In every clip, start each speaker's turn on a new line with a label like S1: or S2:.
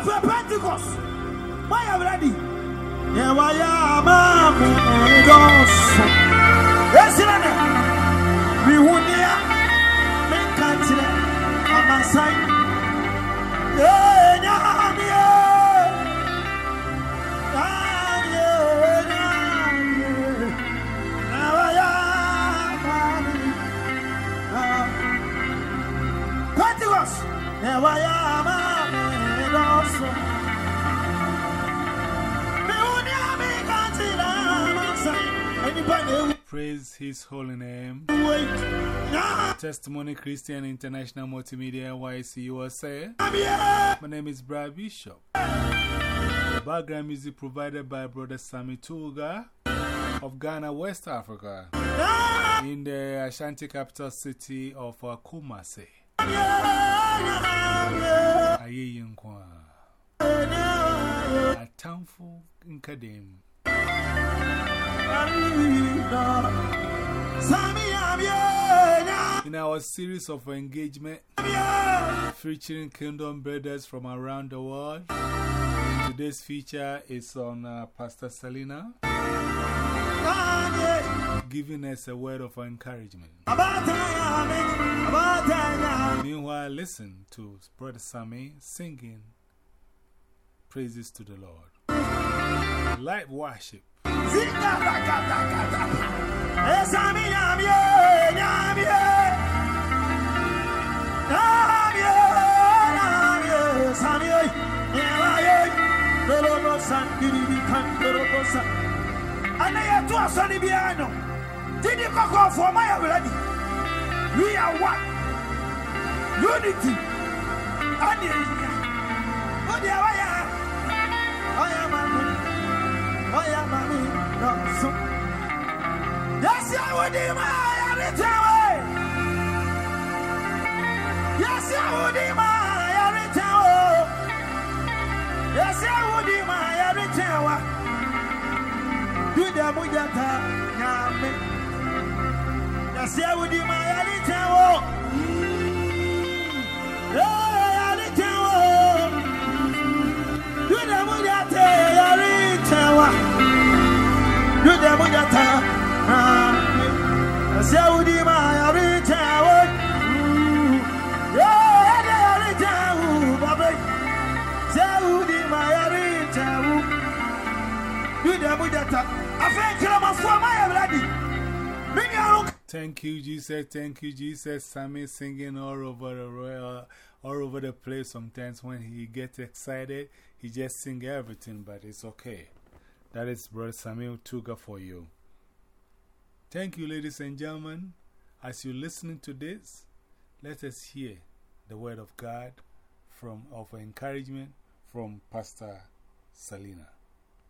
S1: afẹ pentikọs wáyà wúlẹ́dì. yẹ̀wá yá a máa mú ìdọ́sùn. esire nẹ mihu níyà mi nkà kyerẹ amasan yéènyá ni yé. Pentecost, never yama.
S2: Praise His holy name.
S1: Wait.
S2: Testimony Christian International Multimedia NYC USA. My name is Brad Bishop. Background music provided by Brother Sammy Tuga of Ghana, West Africa, in the Ashanti capital city of Kumasi. Aye, Yinkwa. A townful in Kadem. In our series of engagement featuring Kingdom Brothers from around the world, today's feature is on uh, Pastor Selena giving us a word of encouragement. Meanwhile, listen to Brother Sammy singing praises to the Lord. Live worship.
S1: ɛnɛ yɛto asɔre biara no gyidi kɔkɔɔfoɔ ma yɛ ready we are one. Unity. Ɛne ɛyia wodeɛ wɔyɛ ɔyɛ mame ɔyɛ mame nɔso yɛsia wode ma yɛretɛwe yɛsia wode ma yɛretɛwo yɛsia wode ma yɛretɛwa Juda Mujata Yame. Nasia Wudi Mayali Tewo. Yali Tewo. Juda Mujata Yali Tewa. Juda Mujata Yame. Nasia Wudi Mayali Tewo. Yali Tewo. Babe. Saudi Mayali Tewo.
S2: Thank you, Jesus. Thank you, Jesus. Sammy singing all over the royal, all over the place. Sometimes when he gets excited, he just sing everything, but it's okay. That is Brother Samuel Tuga for you. Thank you, ladies and gentlemen. As you're listening to this, let us hear the word of God from, of encouragement from Pastor Selena.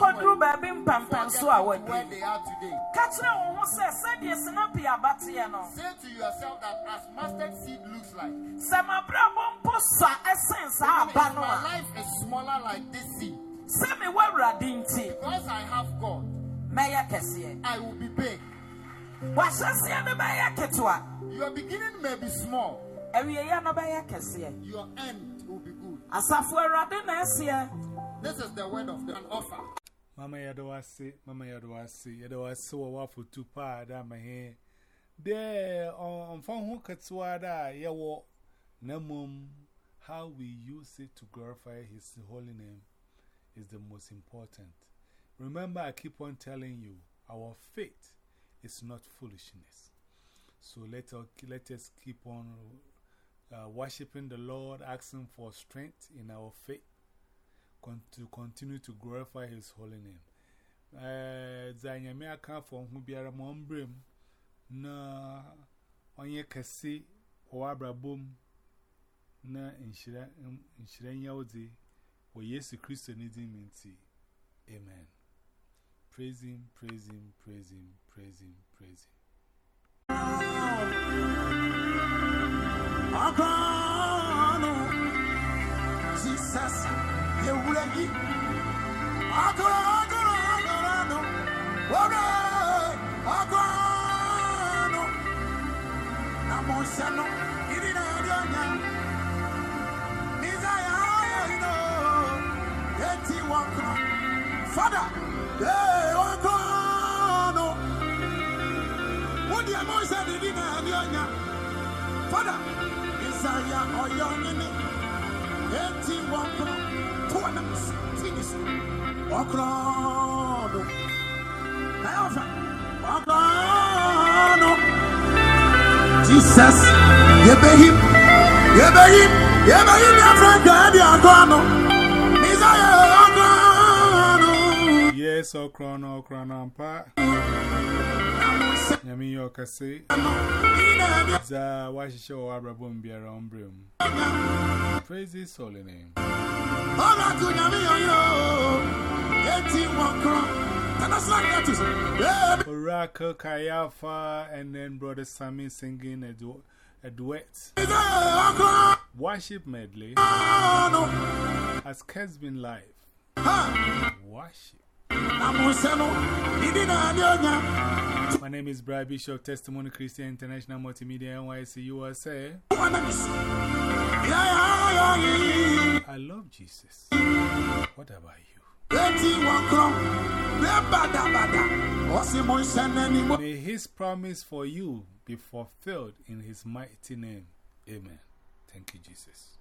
S3: Take it, even if it's water, start selling.
S4: Obi started free, baby.
S3: But a lot of people start
S4: And so, what could do, baby, pam pam, so I would
S3: where they are today.
S4: Catch them who says, said yes, and up here, but.
S3: Say to yourself that as mustard seed looks like,
S4: Sama brabon posa essence, ah,
S3: if my life is smaller like this seed,
S4: Send me where radinti.
S3: because I have God,
S4: Maya Cassia.
S3: I will be big.
S4: What's the the Maya Ketua?
S3: Your beginning may be small,
S4: Every year, no Maya Cassia.
S3: your end will be good. This is the word of the an offer.
S2: Mama Yadawasi, Mama Yadawasi, Yadawasi, wa da hair. There on who katswada, yawo, namum, how we use it to glorify His holy name is the most important. Remember, I keep on telling you, our faith is not foolishness. So let let us keep on uh, worshiping the Lord, asking for strength in our faith con to continue to glorify His holy name. Uh, Zanyame aka for who biara mombrem na onye kase wabra bom na nyawdi wo Yesu Kristo ni di minti. Amen. Praise Him, praise Him, praise Him, praise Him, praise Him.
S5: Akwano. Jesus, ewúrẹ́ yìí. Akọ̀rọ̀ akọ̀rọ̀ akọ̀rọ̀ nù, wọ́rẹ́ akọ̀rọ̀ nù. Nàmú sẹ́nu, ìdí náà rí ọ̀nyà. Fada, ee wọn kọ̀ nù. Wọ́n di àmọ́ sẹ́nu, ìdí náà. Fada, ìsàyà ọ̀yọ́ nínú, etí wọn kọ̀. Tinis, Wakro, Alpha, Wakro, Jesus, Yebehim, Yebehim, your friend, God, Yakwano, Isaiah Yakwano.
S2: Yes, Okrono, Okrono, Ampa. Yami Yokase. Za Washisha Wabrabum Biara Umbrim. Praise his holy name.
S5: Ọ̀rọ̀ àkùnyà mi yọ̀ yọ̀ etí wọn kọ́. Tẹ́lẹ̀sí láti ẹ̀tù.
S2: Oracle Kayafa and then Brother Sammy singing a, du a duet. Worship medley has been live. Worship. My name is Brad Bishop, Testimony Christian International Multimedia NYC USA. I love Jesus. What about you? May his promise for you be fulfilled in his mighty name. Amen. Thank you, Jesus.